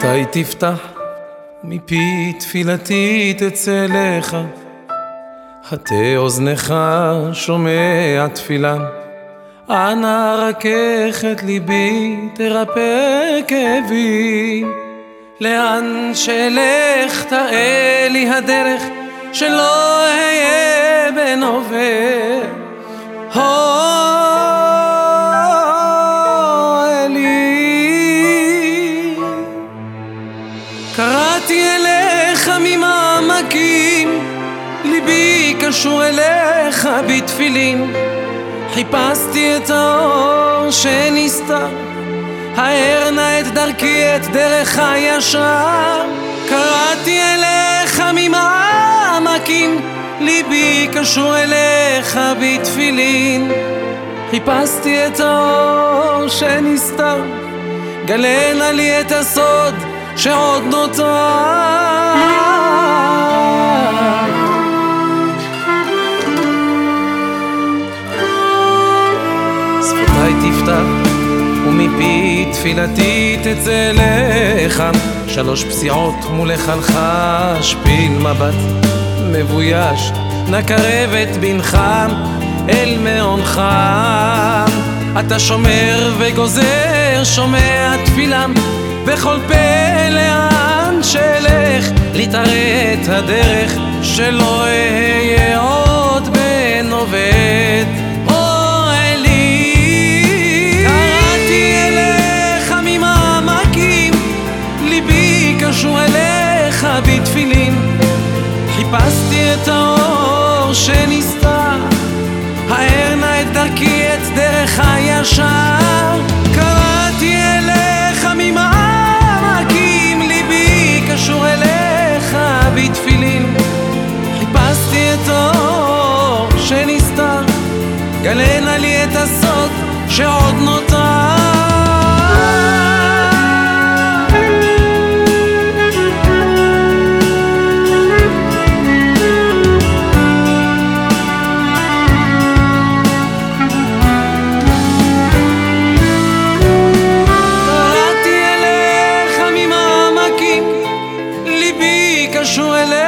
שפתי תפתח, מפי תפילתי תצא לך, הטה אוזנך שומע תפילה, אנא רכך את ליבי, תרפא כאבי. לאן שלך תראה לי הדרך, שלא אהיה בן עובר. ממעמקים, ליבי קשור אליך בתפילין. חיפשתי את האור שנסתר, האר נא את דרכי, את דרך הישר. קראתי אליך ממעמקים, ליבי קשור אליך בתפילין. חיפשתי את האור שנסתר, גלה לי את הסוד שעוד נותר תפתח ומפי תפילתי תצא לך שלוש פסיעות מולך הלכה שפיל מבט מבויש נא קרב את בנך אל מעונך. אתה שומר וגוזר שומע תפילם בכל פה לאן שלך, לתראה את הדרך שלא אהיה בתפילין חיפשתי את האור שנסתר האר נא את דרכי את דרך הישר. קראתי אליך ממעלה גלה נא לי את הסוד שעוד נותר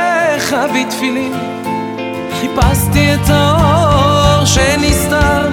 אליך בתפילין. חיפשתי את האור שנסתר.